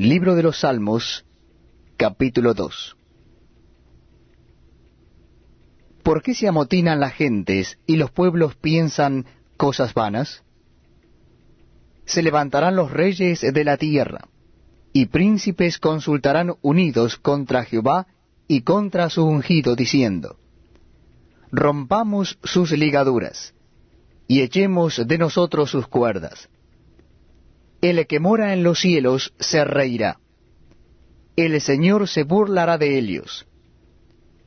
Libro de los Salmos, capítulo 2. ¿Por qué se amotinan las gentes y los pueblos piensan cosas vanas? Se levantarán los reyes de la tierra, y príncipes consultarán unidos contra Jehová y contra su ungido, diciendo, Rompamos sus ligaduras, y echemos de nosotros sus cuerdas. El que mora en los cielos se reirá. El Señor se burlará de ellos.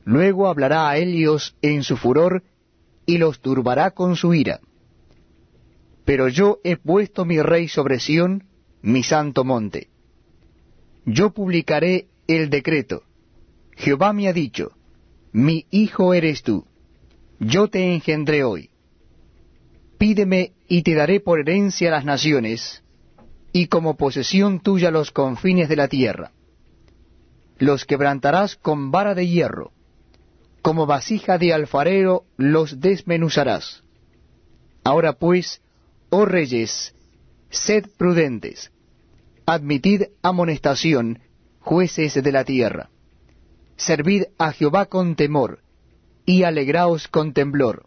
Luego hablará a ellos en su furor, y los turbará con su ira. Pero yo he puesto mi rey sobre Sión, mi santo monte. Yo publicaré el decreto. Jehová me ha dicho, mi hijo eres tú, yo te engendré hoy. Pídeme y te daré por herencia las naciones, y como posesión tuya los confines de la tierra. Los quebrantarás con vara de hierro, como vasija de alfarero los desmenuzarás. Ahora pues, oh reyes, sed prudentes, admitid amonestación, jueces de la tierra. Servid a Jehová con temor, y alegraos con temblor.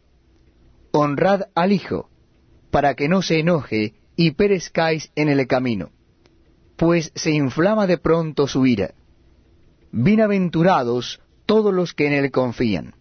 Honrad al Hijo, para que no se enoje y perezcáis en el camino, pues se inflama de pronto su ira. Bienaventurados todos los que en él confían.